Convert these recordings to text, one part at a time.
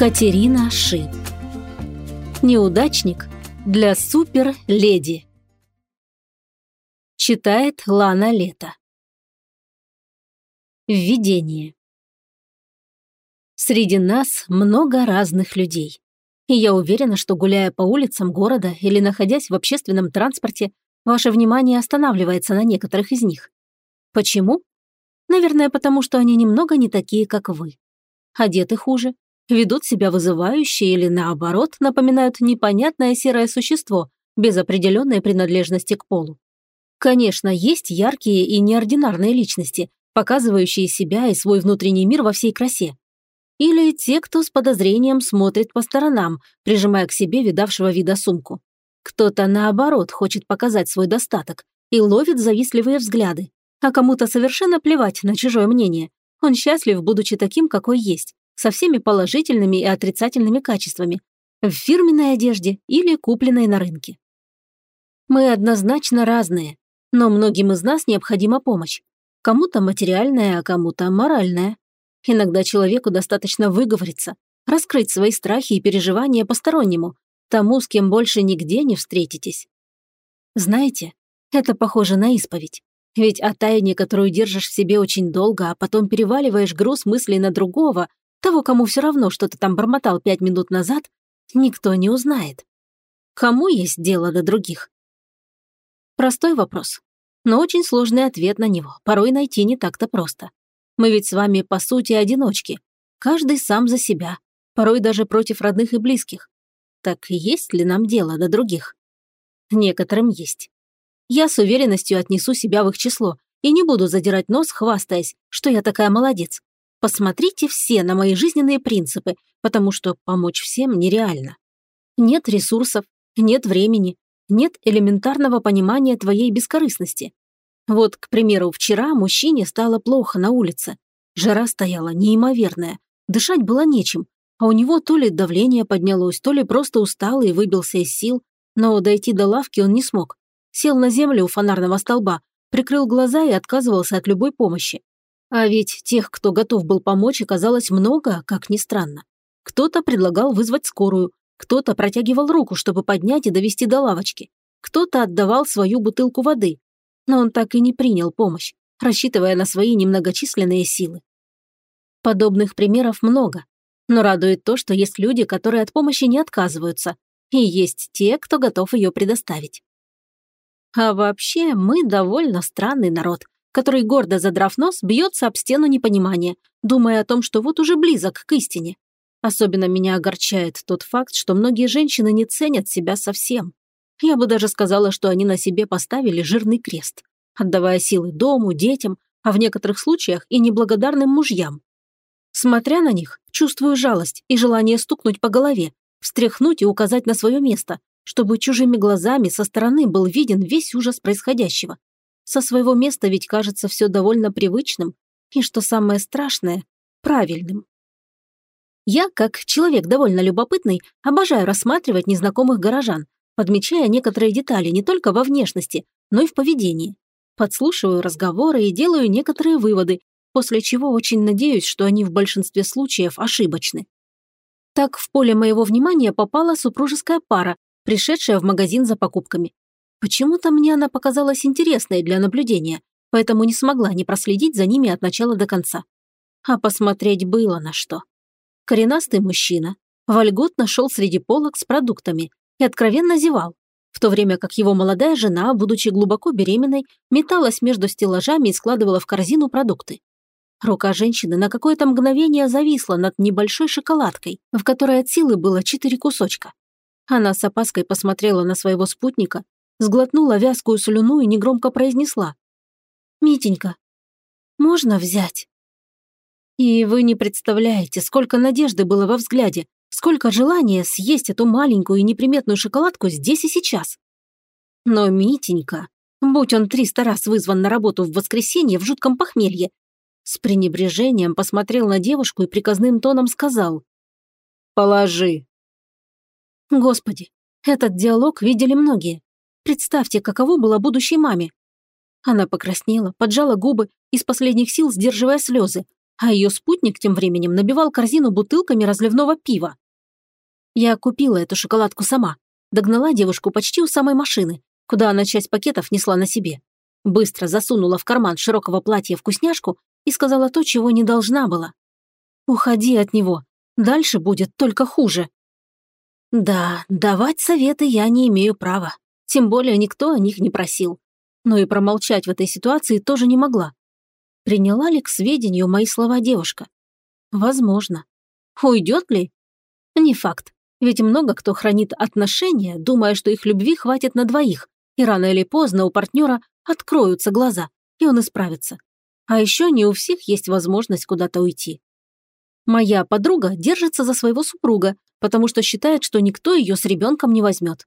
Катерина Ши Неудачник для супер-леди Читает Лана Лето Введение Среди нас много разных людей. И я уверена, что гуляя по улицам города или находясь в общественном транспорте, ваше внимание останавливается на некоторых из них. Почему? Наверное, потому что они немного не такие, как вы. Одеты хуже, ведут себя вызывающе или, наоборот, напоминают непонятное серое существо без определенной принадлежности к полу. Конечно, есть яркие и неординарные личности, показывающие себя и свой внутренний мир во всей красе. Или те, кто с подозрением смотрит по сторонам, прижимая к себе видавшего вида сумку. Кто-то, наоборот, хочет показать свой достаток и ловит завистливые взгляды, а кому-то совершенно плевать на чужое мнение. Он счастлив, будучи таким, какой есть со всеми положительными и отрицательными качествами, в фирменной одежде или купленной на рынке. Мы однозначно разные, но многим из нас необходима помощь. Кому-то материальная, а кому-то моральная. Иногда человеку достаточно выговориться, раскрыть свои страхи и переживания постороннему, тому, с кем больше нигде не встретитесь. Знаете, это похоже на исповедь. Ведь о тайне, которую держишь в себе очень долго, а потом переваливаешь груз мыслей на другого, того, кому все равно, что ты там бормотал пять минут назад, никто не узнает. Кому есть дело до других? Простой вопрос, но очень сложный ответ на него. Порой найти не так-то просто. Мы ведь с вами, по сути, одиночки. Каждый сам за себя, порой даже против родных и близких. Так есть ли нам дело до других? Некоторым есть. Я с уверенностью отнесу себя в их число и не буду задирать нос, хвастаясь, что я такая молодец. Посмотрите все на мои жизненные принципы, потому что помочь всем нереально. Нет ресурсов, нет времени, нет элементарного понимания твоей бескорыстности. Вот, к примеру, вчера мужчине стало плохо на улице. Жара стояла неимоверная, дышать было нечем, а у него то ли давление поднялось, то ли просто устал и выбился из сил, но дойти до лавки он не смог. Сел на землю у фонарного столба, прикрыл глаза и отказывался от любой помощи. А ведь тех, кто готов был помочь, оказалось много, как ни странно. Кто-то предлагал вызвать скорую, кто-то протягивал руку, чтобы поднять и довести до лавочки, кто-то отдавал свою бутылку воды, но он так и не принял помощь, рассчитывая на свои немногочисленные силы. Подобных примеров много, но радует то, что есть люди, которые от помощи не отказываются, и есть те, кто готов ее предоставить. А вообще, мы довольно странный народ, который, гордо задрав нос, бьется об стену непонимания, думая о том, что вот уже близок к истине. Особенно меня огорчает тот факт, что многие женщины не ценят себя совсем. Я бы даже сказала, что они на себе поставили жирный крест, отдавая силы дому, детям, а в некоторых случаях и неблагодарным мужьям. Смотря на них, чувствую жалость и желание стукнуть по голове, встряхнуть и указать на свое место, чтобы чужими глазами со стороны был виден весь ужас происходящего. Со своего места ведь кажется все довольно привычным и, что самое страшное, правильным. Я, как человек довольно любопытный, обожаю рассматривать незнакомых горожан, подмечая некоторые детали не только во внешности, но и в поведении. Подслушиваю разговоры и делаю некоторые выводы, после чего очень надеюсь, что они в большинстве случаев ошибочны. Так в поле моего внимания попала супружеская пара, пришедшая в магазин за покупками. Почему-то мне она показалась интересной для наблюдения, поэтому не смогла не проследить за ними от начала до конца. А посмотреть было на что. Коренастый мужчина вольготно шел среди полок с продуктами и откровенно зевал, в то время как его молодая жена, будучи глубоко беременной, металась между стеллажами и складывала в корзину продукты. Рука женщины на какое-то мгновение зависла над небольшой шоколадкой, в которой от силы было четыре кусочка. Она с опаской посмотрела на своего спутника, сглотнула вязкую слюну и негромко произнесла. «Митенька, можно взять?» И вы не представляете, сколько надежды было во взгляде, сколько желания съесть эту маленькую и неприметную шоколадку здесь и сейчас. Но Митенька, будь он триста раз вызван на работу в воскресенье в жутком похмелье, с пренебрежением посмотрел на девушку и приказным тоном сказал «Положи». Господи, этот диалог видели многие. Представьте, каково было будущей маме. Она покраснела, поджала губы, из последних сил сдерживая слезы, а ее спутник тем временем набивал корзину бутылками разливного пива. Я купила эту шоколадку сама, догнала девушку почти у самой машины, куда она часть пакетов несла на себе. Быстро засунула в карман широкого платья вкусняшку и сказала то, чего не должна была. «Уходи от него, дальше будет только хуже». Да, давать советы я не имею права, тем более никто о них не просил. Но и промолчать в этой ситуации тоже не могла. Приняла ли к сведению мои слова девушка? Возможно. Уйдет ли? Не факт. Ведь много кто хранит отношения, думая, что их любви хватит на двоих, и рано или поздно у партнера откроются глаза, и он исправится. А еще не у всех есть возможность куда-то уйти. Моя подруга держится за своего супруга, потому что считает, что никто ее с ребенком не возьмет.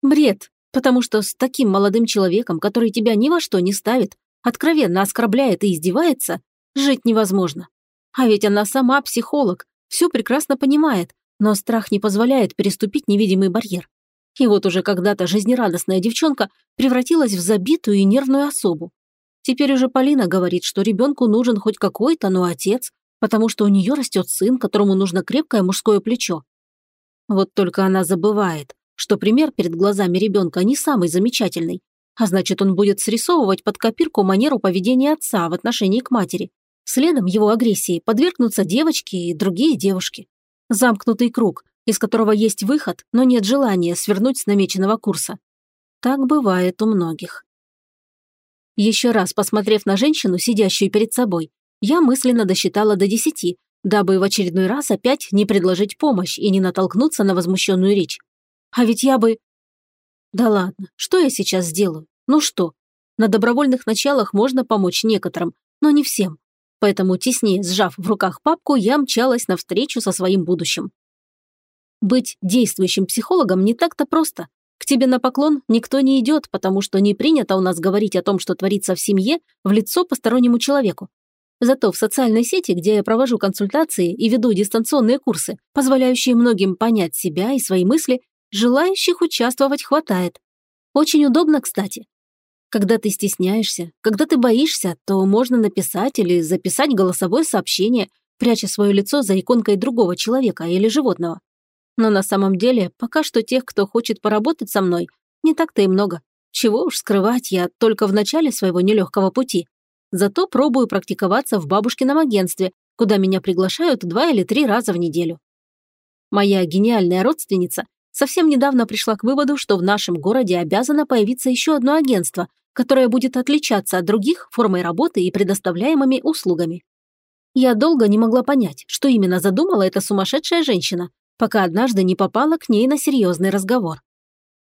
Бред, потому что с таким молодым человеком, который тебя ни во что не ставит, откровенно оскорбляет и издевается, жить невозможно. А ведь она сама психолог, все прекрасно понимает, но страх не позволяет переступить невидимый барьер. И вот уже когда-то жизнерадостная девчонка превратилась в забитую и нервную особу. Теперь уже Полина говорит, что ребенку нужен хоть какой-то, но отец, потому что у нее растет сын, которому нужно крепкое мужское плечо. Вот только она забывает, что пример перед глазами ребенка не самый замечательный, а значит, он будет срисовывать под копирку манеру поведения отца в отношении к матери. Следом его агрессии подвергнутся девочки и другие девушки. Замкнутый круг, из которого есть выход, но нет желания свернуть с намеченного курса. Так бывает у многих. Еще раз посмотрев на женщину, сидящую перед собой, я мысленно досчитала до десяти, дабы в очередной раз опять не предложить помощь и не натолкнуться на возмущенную речь. А ведь я бы... Да ладно, что я сейчас сделаю? Ну что? На добровольных началах можно помочь некоторым, но не всем. Поэтому, теснее сжав в руках папку, я мчалась навстречу со своим будущим. Быть действующим психологом не так-то просто. К тебе на поклон никто не идет, потому что не принято у нас говорить о том, что творится в семье, в лицо постороннему человеку. Зато в социальной сети, где я провожу консультации и веду дистанционные курсы, позволяющие многим понять себя и свои мысли, желающих участвовать хватает. Очень удобно, кстати. Когда ты стесняешься, когда ты боишься, то можно написать или записать голосовое сообщение, пряча свое лицо за иконкой другого человека или животного. Но на самом деле, пока что тех, кто хочет поработать со мной, не так-то и много. Чего уж скрывать, я только в начале своего нелегкого пути. Зато пробую практиковаться в бабушкином агентстве, куда меня приглашают два или три раза в неделю. Моя гениальная родственница совсем недавно пришла к выводу, что в нашем городе обязано появиться еще одно агентство, которая будет отличаться от других формой работы и предоставляемыми услугами. Я долго не могла понять, что именно задумала эта сумасшедшая женщина, пока однажды не попала к ней на серьезный разговор.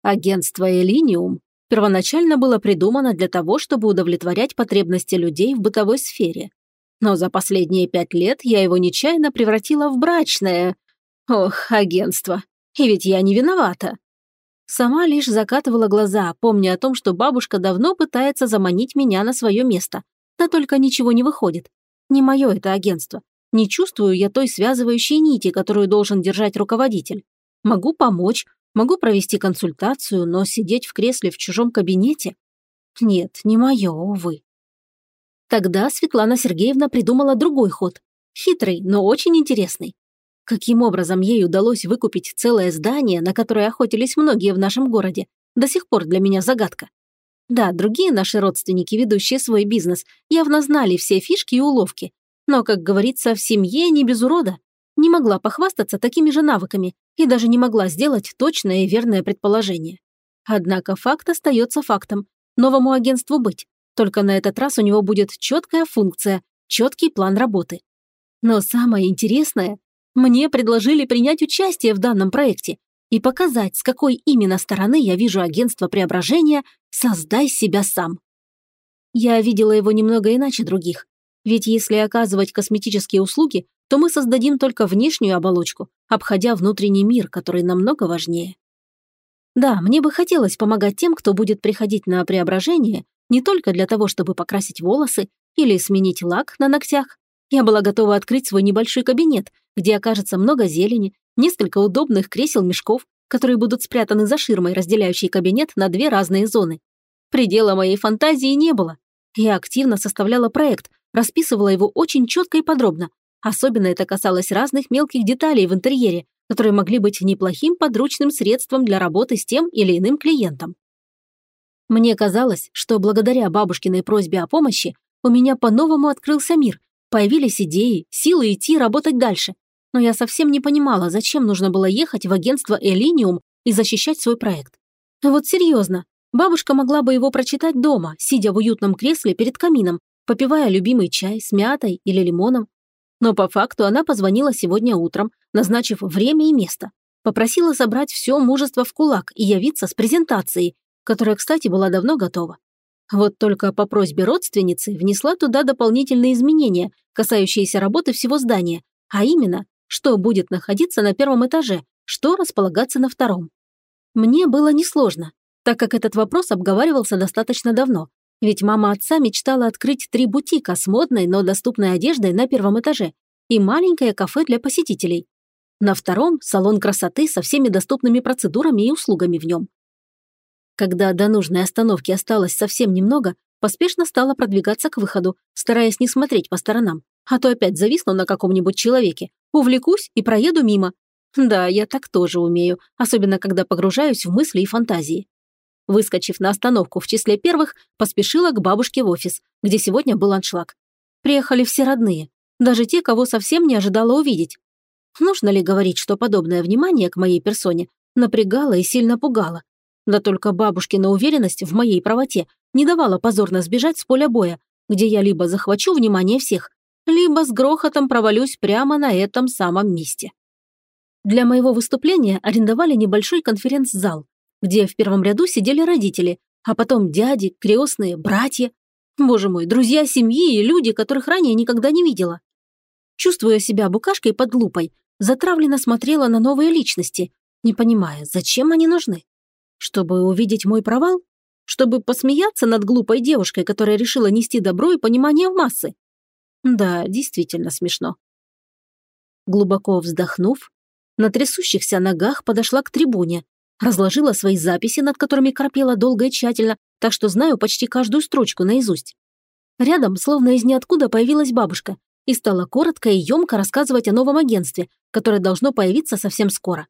Агентство «Элиниум» первоначально было придумано для того, чтобы удовлетворять потребности людей в бытовой сфере. Но за последние пять лет я его нечаянно превратила в брачное... Ох, агентство. И ведь я не виновата. Сама лишь закатывала глаза, помня о том, что бабушка давно пытается заманить меня на свое место. Да только ничего не выходит. Не мое это агентство. Не чувствую я той связывающей нити, которую должен держать руководитель. Могу помочь, могу провести консультацию, но сидеть в кресле в чужом кабинете? Нет, не мое, увы. Тогда Светлана Сергеевна придумала другой ход. Хитрый, но очень интересный. Каким образом ей удалось выкупить целое здание, на которое охотились многие в нашем городе, до сих пор для меня загадка. Да, другие наши родственники, ведущие свой бизнес, явно знали все фишки и уловки. Но, как говорится, в семье не без урода. Не могла похвастаться такими же навыками и даже не могла сделать точное и верное предположение. Однако факт остается фактом. Новому агентству быть. Только на этот раз у него будет четкая функция, четкий план работы. Но самое интересное, мне предложили принять участие в данном проекте и показать, с какой именно стороны я вижу агентство преображения «Создай себя сам». Я видела его немного иначе других. Ведь если оказывать косметические услуги, то мы создадим только внешнюю оболочку, обходя внутренний мир, который намного важнее. Да, мне бы хотелось помогать тем, кто будет приходить на преображение, не только для того, чтобы покрасить волосы или сменить лак на ногтях. Я была готова открыть свой небольшой кабинет, где окажется много зелени, несколько удобных кресел-мешков, которые будут спрятаны за ширмой, разделяющей кабинет на две разные зоны. Предела моей фантазии не было. Я активно составляла проект, расписывала его очень четко и подробно. Особенно это касалось разных мелких деталей в интерьере, которые могли быть неплохим подручным средством для работы с тем или иным клиентом. Мне казалось, что благодаря бабушкиной просьбе о помощи у меня по-новому открылся мир, появились идеи, силы идти работать дальше. Но я совсем не понимала, зачем нужно было ехать в агентство «Элиниум» и защищать свой проект. Вот серьезно, бабушка могла бы его прочитать дома, сидя в уютном кресле перед камином, попивая любимый чай с мятой или лимоном. Но по факту она позвонила сегодня утром, назначив время и место. Попросила собрать все мужество в кулак и явиться с презентацией, которая, кстати, была давно готова. Вот только по просьбе родственницы внесла туда дополнительные изменения, касающиеся работы всего здания, а именно, что будет находиться на первом этаже, что располагаться на втором. Мне было несложно, так как этот вопрос обговаривался достаточно давно, ведь мама отца мечтала открыть три бутика с модной, но доступной одеждой на первом этаже и маленькое кафе для посетителей. На втором – салон красоты со всеми доступными процедурами и услугами в нем. Когда до нужной остановки осталось совсем немного, поспешно стала продвигаться к выходу, стараясь не смотреть по сторонам, а то опять зависну на каком-нибудь человеке, увлекусь и проеду мимо. Да, я так тоже умею, особенно когда погружаюсь в мысли и фантазии. Выскочив на остановку в числе первых, поспешила к бабушке в офис, где сегодня был аншлаг. Приехали все родные, даже те, кого совсем не ожидала увидеть. Нужно ли говорить, что подобное внимание к моей персоне напрягало и сильно пугало? Да только бабушкина уверенность в моей правоте не давала позорно сбежать с поля боя, где я либо захвачу внимание всех, либо с грохотом провалюсь прямо на этом самом месте. Для моего выступления арендовали небольшой конференц-зал, где в первом ряду сидели родители, а потом дяди, крестные, братья. Боже мой, друзья семьи и люди, которых ранее никогда не видела. Чувствуя себя букашкой под лупой, затравленно смотрела на новые личности, не понимая, зачем они нужны. Чтобы увидеть мой провал? Чтобы посмеяться над глупой девушкой, которая решила нести добро и понимание в массы? Да, действительно смешно. Глубоко вздохнув, на трясущихся ногах подошла к трибуне, разложила свои записи, над которыми корпела долго и тщательно, так что знаю почти каждую строчку наизусть. Рядом, словно из ниоткуда, появилась бабушка и стала коротко и емко рассказывать о новом агентстве, которое должно появиться совсем скоро.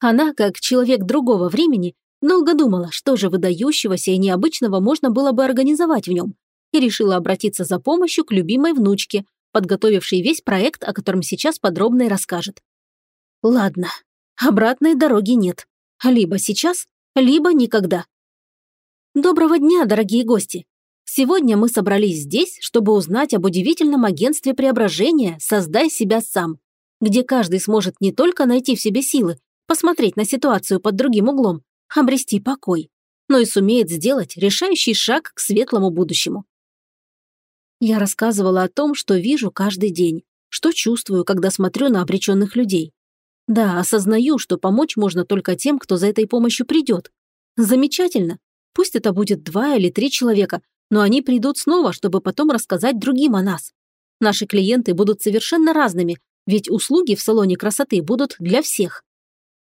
Она, как человек другого времени, Долго думала, что же выдающегося и необычного можно было бы организовать в нем, и решила обратиться за помощью к любимой внучке, подготовившей весь проект, о котором сейчас подробно и расскажет. Ладно, обратной дороги нет. Либо сейчас, либо никогда. Доброго дня, дорогие гости! Сегодня мы собрались здесь, чтобы узнать об удивительном агентстве преображения «Создай себя сам», где каждый сможет не только найти в себе силы, посмотреть на ситуацию под другим углом, обрести покой, но и сумеет сделать решающий шаг к светлому будущему. Я рассказывала о том, что вижу каждый день, что чувствую, когда смотрю на обреченных людей. Да, осознаю, что помочь можно только тем, кто за этой помощью придет. Замечательно. Пусть это будет два или три человека, но они придут снова, чтобы потом рассказать другим о нас. Наши клиенты будут совершенно разными, ведь услуги в салоне красоты будут для всех.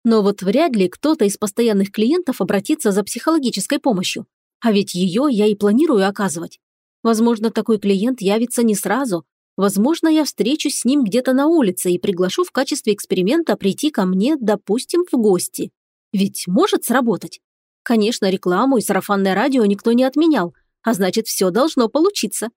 Но вот вряд ли кто-то из постоянных клиентов обратится за психологической помощью. А ведь ее я и планирую оказывать. Возможно, такой клиент явится не сразу. Возможно, я встречусь с ним где-то на улице и приглашу в качестве эксперимента прийти ко мне, допустим, в гости. Ведь может сработать. Конечно, рекламу и сарафанное радио никто не отменял, а значит, все должно получиться.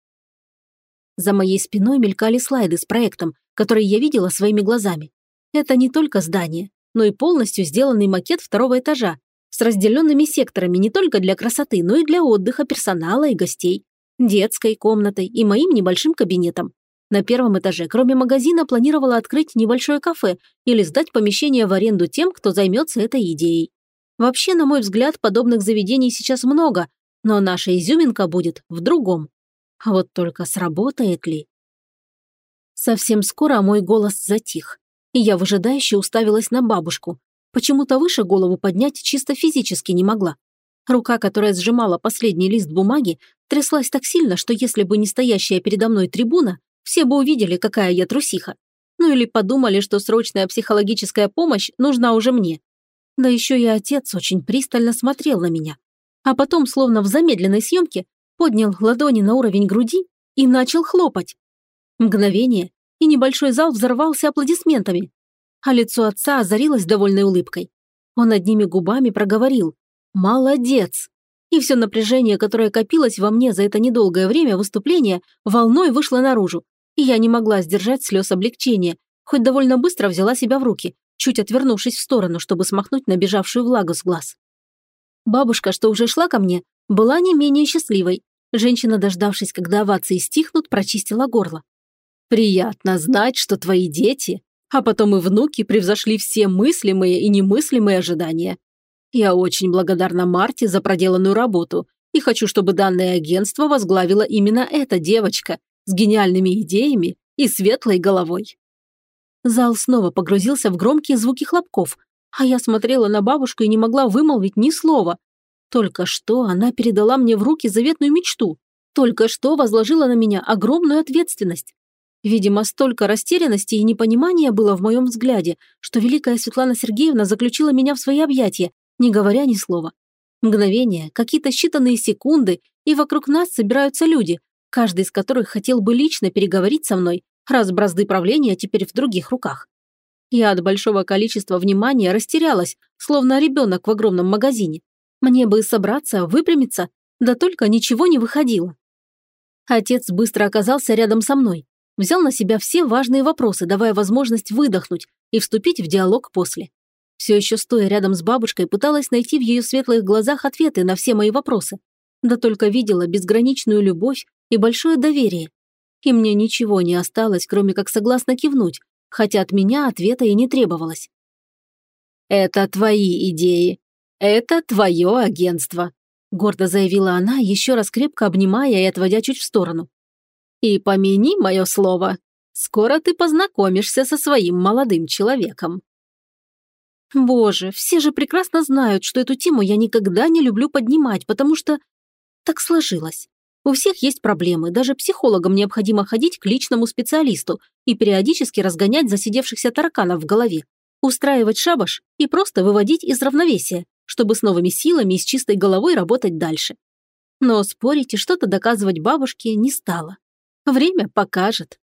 За моей спиной мелькали слайды с проектом, который я видела своими глазами. Это не только здание, но и полностью сделанный макет второго этажа с разделенными секторами не только для красоты, но и для отдыха персонала и гостей, детской комнатой и моим небольшим кабинетом. На первом этаже, кроме магазина, планировала открыть небольшое кафе или сдать помещение в аренду тем, кто займется этой идеей. Вообще, на мой взгляд, подобных заведений сейчас много, но наша изюминка будет в другом. А вот только сработает ли? Совсем скоро мой голос затих и я выжидающе уставилась на бабушку. Почему-то выше голову поднять чисто физически не могла. Рука, которая сжимала последний лист бумаги, тряслась так сильно, что если бы не стоящая передо мной трибуна, все бы увидели, какая я трусиха. Ну или подумали, что срочная психологическая помощь нужна уже мне. Да еще и отец очень пристально смотрел на меня. А потом, словно в замедленной съемке, поднял ладони на уровень груди и начал хлопать. Мгновение, и небольшой зал взорвался аплодисментами. А лицо отца озарилось довольной улыбкой. Он одними губами проговорил «Молодец!» И все напряжение, которое копилось во мне за это недолгое время выступления, волной вышло наружу, и я не могла сдержать слез облегчения, хоть довольно быстро взяла себя в руки, чуть отвернувшись в сторону, чтобы смахнуть набежавшую влагу с глаз. Бабушка, что уже шла ко мне, была не менее счастливой. Женщина, дождавшись, когда овации стихнут, прочистила горло. «Приятно знать, что твои дети, а потом и внуки превзошли все мыслимые и немыслимые ожидания. Я очень благодарна Марте за проделанную работу и хочу, чтобы данное агентство возглавила именно эта девочка с гениальными идеями и светлой головой». Зал снова погрузился в громкие звуки хлопков, а я смотрела на бабушку и не могла вымолвить ни слова. Только что она передала мне в руки заветную мечту. Только что возложила на меня огромную ответственность. Видимо, столько растерянности и непонимания было в моем взгляде, что великая Светлана Сергеевна заключила меня в свои объятия, не говоря ни слова. Мгновение, какие-то считанные секунды, и вокруг нас собираются люди, каждый из которых хотел бы лично переговорить со мной, раз бразды правления теперь в других руках. Я от большого количества внимания растерялась, словно ребенок в огромном магазине. Мне бы собраться, выпрямиться, да только ничего не выходило. Отец быстро оказался рядом со мной, взял на себя все важные вопросы, давая возможность выдохнуть и вступить в диалог после. Все еще стоя рядом с бабушкой, пыталась найти в ее светлых глазах ответы на все мои вопросы. Да только видела безграничную любовь и большое доверие, и мне ничего не осталось, кроме как согласно кивнуть, хотя от меня ответа и не требовалось. «Это твои идеи. Это твое агентство», – гордо заявила она, еще раз крепко обнимая и отводя чуть в сторону. «И помяни мое слово, скоро ты познакомишься со своим молодым человеком». Боже, все же прекрасно знают, что эту тему я никогда не люблю поднимать, потому что так сложилось. У всех есть проблемы, даже психологам необходимо ходить к личному специалисту и периодически разгонять засидевшихся тараканов в голове, устраивать шабаш и просто выводить из равновесия, чтобы с новыми силами и с чистой головой работать дальше. Но спорить и что-то доказывать бабушке не стало. Время покажет.